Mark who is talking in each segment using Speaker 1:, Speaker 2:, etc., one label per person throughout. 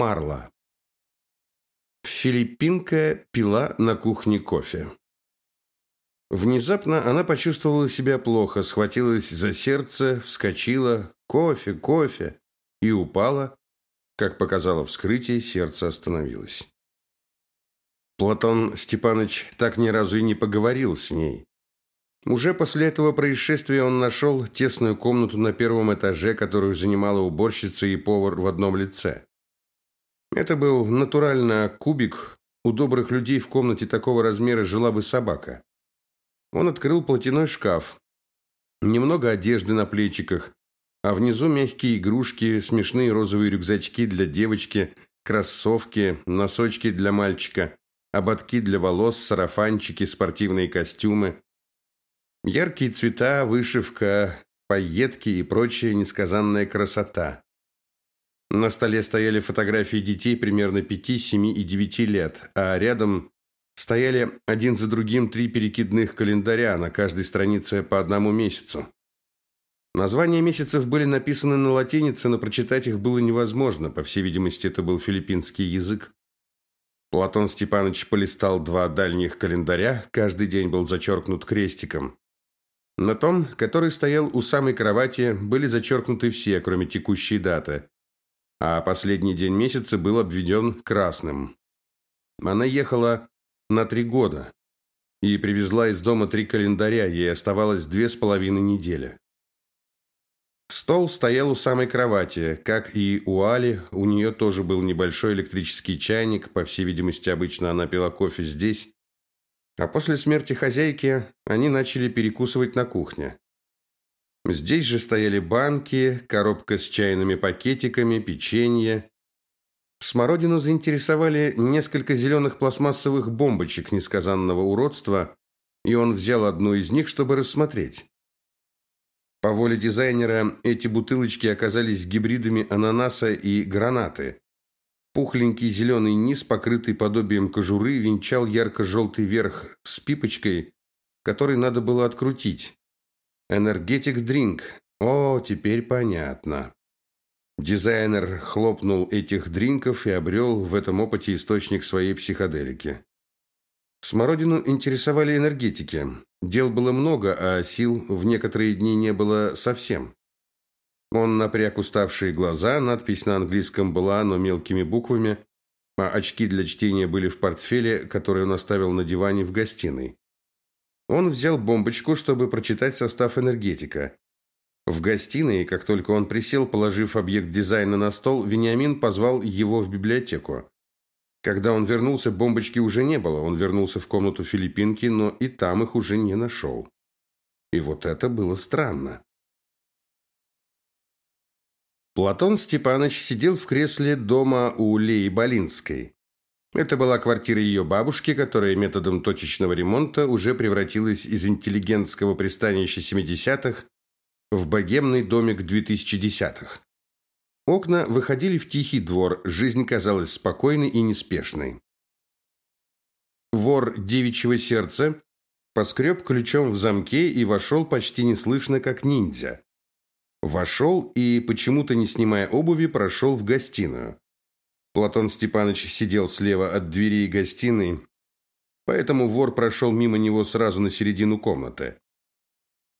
Speaker 1: Марла. Филиппинка пила на кухне кофе. Внезапно она почувствовала себя плохо, схватилась за сердце, вскочила, кофе, кофе, и упала. Как показало вскрытие, сердце остановилось. Платон Степанович так ни разу и не поговорил с ней. Уже после этого происшествия он нашел тесную комнату на первом этаже, которую занимала уборщица и повар в одном лице. Это был натурально кубик. У добрых людей в комнате такого размера жила бы собака. Он открыл платяной шкаф. Немного одежды на плечиках, а внизу мягкие игрушки, смешные розовые рюкзачки для девочки, кроссовки, носочки для мальчика, ободки для волос, сарафанчики, спортивные костюмы. Яркие цвета, вышивка, пайетки и прочая несказанная красота. На столе стояли фотографии детей примерно 5, 7 и 9 лет, а рядом стояли один за другим три перекидных календаря, на каждой странице по одному месяцу. Названия месяцев были написаны на латинице, но прочитать их было невозможно, по всей видимости, это был филиппинский язык. Платон Степанович полистал два дальних календаря, каждый день был зачеркнут крестиком. На том, который стоял у самой кровати, были зачеркнуты все, кроме текущей даты. А последний день месяца был обведен красным. Она ехала на три года и привезла из дома три календаря, ей оставалось две с половиной недели. Стол стоял у самой кровати, как и у Али, у нее тоже был небольшой электрический чайник, по всей видимости, обычно она пила кофе здесь, а после смерти хозяйки они начали перекусывать на кухне. Здесь же стояли банки, коробка с чайными пакетиками, печенье. Смородину заинтересовали несколько зеленых пластмассовых бомбочек несказанного уродства, и он взял одну из них, чтобы рассмотреть. По воле дизайнера эти бутылочки оказались гибридами ананаса и гранаты. Пухленький зеленый низ, покрытый подобием кожуры, венчал ярко-желтый верх с пипочкой, который надо было открутить. Энергетик дринк. О, теперь понятно. Дизайнер хлопнул этих дринков и обрел в этом опыте источник своей психоделики. Смородину интересовали энергетики. Дел было много, а сил в некоторые дни не было совсем. Он напряг уставшие глаза, надпись на английском была, но мелкими буквами, а очки для чтения были в портфеле, который он оставил на диване в гостиной. Он взял бомбочку, чтобы прочитать состав энергетика. В гостиной, как только он присел, положив объект дизайна на стол, Вениамин позвал его в библиотеку. Когда он вернулся, бомбочки уже не было. Он вернулся в комнату Филиппинки, но и там их уже не нашел. И вот это было странно. Платон Степанович сидел в кресле дома у Леи Болинской. Это была квартира ее бабушки, которая методом точечного ремонта уже превратилась из интеллигентского пристанища 70-х в богемный домик 2010-х. Окна выходили в тихий двор, жизнь казалась спокойной и неспешной. Вор девичьего сердца поскреб ключом в замке и вошел почти неслышно, как ниндзя. Вошел и, почему-то не снимая обуви, прошел в гостиную. Платон Степанович сидел слева от двери гостиной, поэтому вор прошел мимо него сразу на середину комнаты.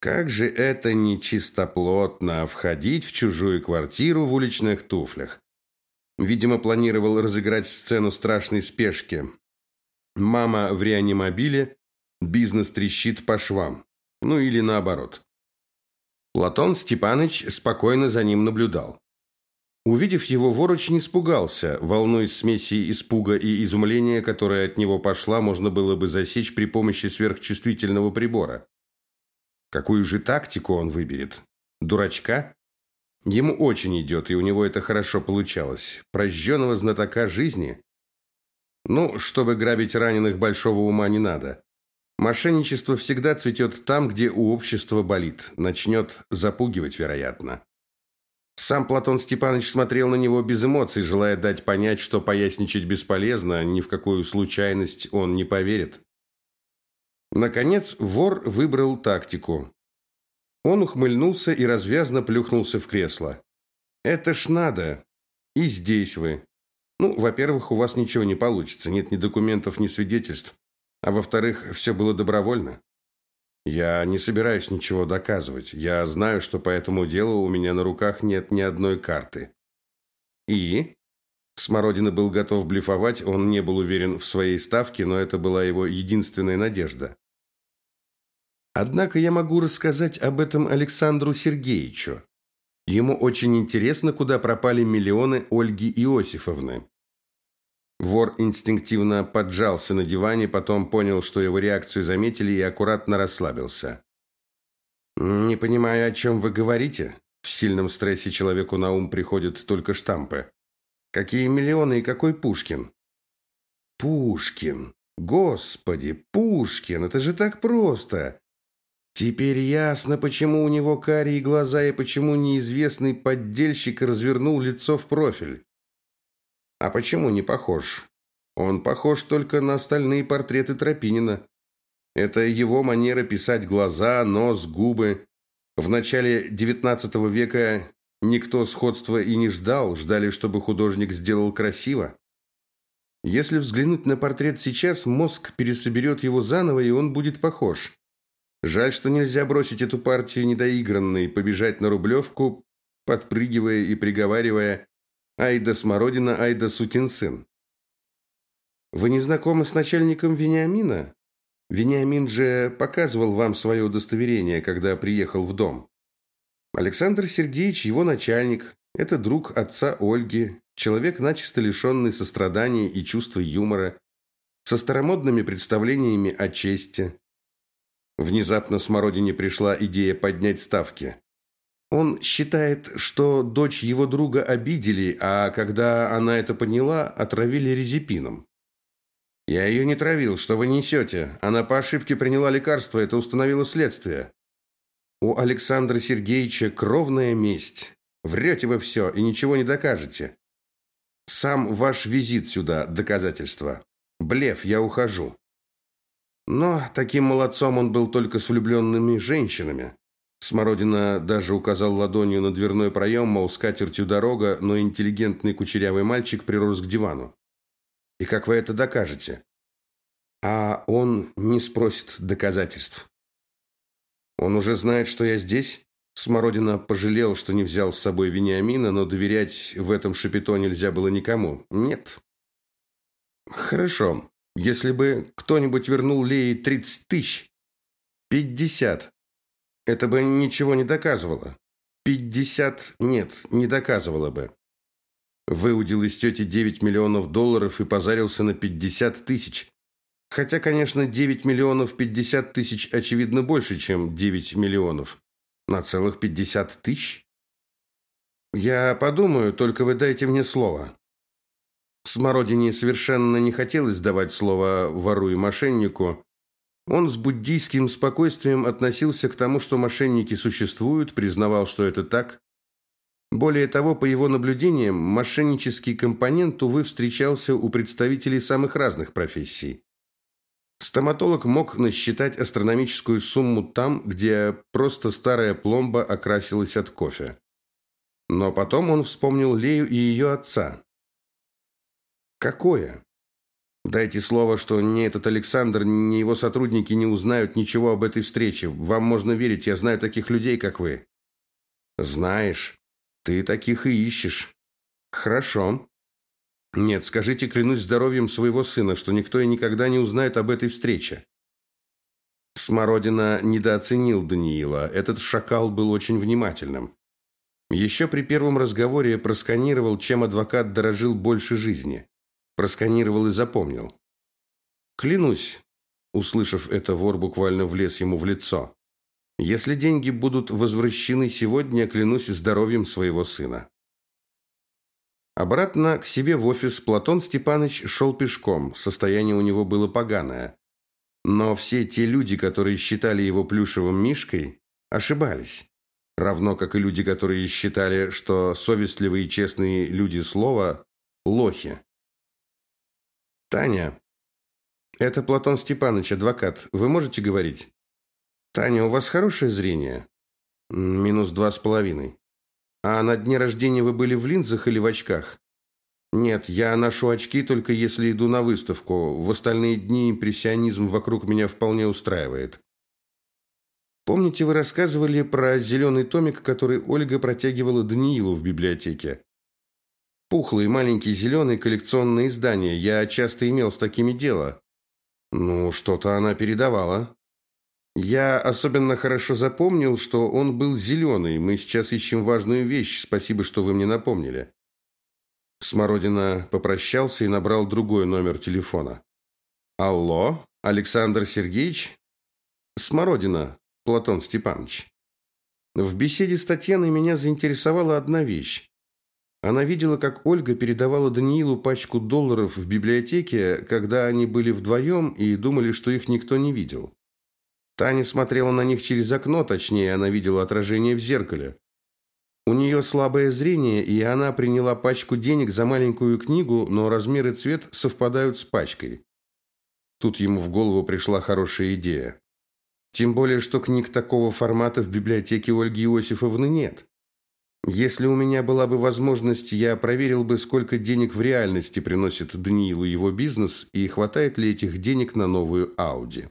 Speaker 1: Как же это нечистоплотно входить в чужую квартиру в уличных туфлях. Видимо, планировал разыграть сцену страшной спешки. Мама в реанимобиле, бизнес трещит по швам. Ну или наоборот. Платон Степанович спокойно за ним наблюдал. Увидев его, вор очень испугался. Волнуясь смеси испуга и изумления, которая от него пошла, можно было бы засечь при помощи сверхчувствительного прибора. Какую же тактику он выберет? Дурачка? Ему очень идет, и у него это хорошо получалось. Прожженного знатока жизни? Ну, чтобы грабить раненых, большого ума не надо. Мошенничество всегда цветет там, где у общества болит. Начнет запугивать, вероятно. Сам Платон Степанович смотрел на него без эмоций, желая дать понять, что поясничать бесполезно, ни в какую случайность он не поверит. Наконец, вор выбрал тактику. Он ухмыльнулся и развязно плюхнулся в кресло. «Это ж надо! И здесь вы! Ну, во-первых, у вас ничего не получится, нет ни документов, ни свидетельств. А во-вторых, все было добровольно. Я не собираюсь ничего доказывать. Я знаю, что по этому делу у меня на руках нет ни одной карты. И Смородина был готов блефовать, он не был уверен в своей ставке, но это была его единственная надежда. Однако я могу рассказать об этом Александру Сергеевичу. Ему очень интересно, куда пропали миллионы Ольги Иосифовны. Вор инстинктивно поджался на диване, потом понял, что его реакцию заметили и аккуратно расслабился. «Не понимаю, о чем вы говорите?» В сильном стрессе человеку на ум приходят только штампы. «Какие миллионы и какой Пушкин?» «Пушкин! Господи, Пушкин! Это же так просто! Теперь ясно, почему у него карие глаза и почему неизвестный поддельщик развернул лицо в профиль. А почему не похож? Он похож только на остальные портреты Тропинина. Это его манера писать глаза, нос, губы. В начале XIX века никто сходства и не ждал, ждали, чтобы художник сделал красиво. Если взглянуть на портрет сейчас, мозг пересоберет его заново, и он будет похож. Жаль, что нельзя бросить эту партию недоигранной побежать на Рублевку, подпрыгивая и приговаривая «Айда смородина, айда сукин сын». «Вы не знакомы с начальником Вениамина? Вениамин же показывал вам свое удостоверение, когда приехал в дом. Александр Сергеевич его начальник, это друг отца Ольги, человек, начисто лишенный сострадания и чувства юмора, со старомодными представлениями о чести, Внезапно Смородине пришла идея поднять ставки. Он считает, что дочь его друга обидели, а когда она это поняла, отравили резепином. «Я ее не травил, что вы несете? Она по ошибке приняла лекарство, это установило следствие». «У Александра Сергеевича кровная месть. Врете вы все и ничего не докажете. Сам ваш визит сюда – доказательство. Блеф, я ухожу». Но таким молодцом он был только с влюбленными женщинами. Смородина даже указал ладонью на дверной проем, мол, скатертью дорога, но интеллигентный кучерявый мальчик прирос к дивану. «И как вы это докажете?» «А он не спросит доказательств». «Он уже знает, что я здесь?» Смородина пожалел, что не взял с собой Вениамина, но доверять в этом шапито нельзя было никому. «Нет». «Хорошо. Если бы кто-нибудь вернул Лее 30 тысяч, 50, это бы ничего не доказывало. 50 нет, не доказывало бы. Выудил из тети 9 миллионов долларов и позарился на 50 тысяч. Хотя, конечно, 9 миллионов 50 тысяч очевидно больше, чем 9 миллионов. На целых 50 тысяч? Я подумаю, только вы дайте мне слово. Смородине совершенно не хотелось давать слово вору и мошеннику. Он с буддийским спокойствием относился к тому, что мошенники существуют, признавал, что это так. Более того, по его наблюдениям, мошеннический компонент, увы, встречался у представителей самых разных профессий. Стоматолог мог насчитать астрономическую сумму там, где просто старая пломба окрасилась от кофе. Но потом он вспомнил Лею и ее отца. Какое? Дайте слово, что ни этот Александр, ни его сотрудники не узнают ничего об этой встрече. Вам можно верить, я знаю таких людей, как вы. Знаешь, ты таких и ищешь. Хорошо. Нет, скажите, клянусь здоровьем своего сына, что никто и никогда не узнает об этой встрече. Смородина недооценил Даниила. Этот шакал был очень внимательным. Еще при первом разговоре просканировал, чем адвокат дорожил больше жизни. Просканировал и запомнил. Клянусь, услышав это, вор буквально влез ему в лицо. Если деньги будут возвращены сегодня, клянусь здоровьем своего сына. Обратно к себе в офис Платон Степанович шел пешком. Состояние у него было поганое. Но все те люди, которые считали его плюшевым мишкой, ошибались. Равно как и люди, которые считали, что совестливые и честные люди слова – лохи. «Таня, это Платон Степанович, адвокат. Вы можете говорить?» «Таня, у вас хорошее зрение?» «Минус два с половиной». «А на дне рождения вы были в линзах или в очках?» Нет, я ношу очки только если иду на выставку. В остальные дни импрессионизм вокруг меня вполне устраивает. Помните, вы рассказывали про зеленый томик, который Ольга протягивала Даниилу в библиотеке? Пухлый, маленький, зеленый коллекционное издание. Я часто имел с такими дело. Ну, что-то она передавала. Я особенно хорошо запомнил, что он был зеленый. Мы сейчас ищем важную вещь. Спасибо, что вы мне напомнили. Смородина попрощался и набрал другой номер телефона. Алло, Александр Сергеевич? Смородина, Платон Степанович. В беседе с Татьяной меня заинтересовала одна вещь. Она видела, как Ольга передавала Даниилу пачку долларов в библиотеке, когда они были вдвоем и думали, что их никто не видел. Таня смотрела на них через окно, точнее, она видела отражение в зеркале. У нее слабое зрение, и она приняла пачку денег за маленькую книгу, но размер и цвет совпадают с пачкой. Тут ему в голову пришла хорошая идея. Тем более, что книг такого формата в библиотеке Ольги Иосифовны нет. Если у меня была бы возможность, я проверил бы, сколько денег в реальности приносит Даниилу его бизнес и хватает ли этих денег на новую Ауди.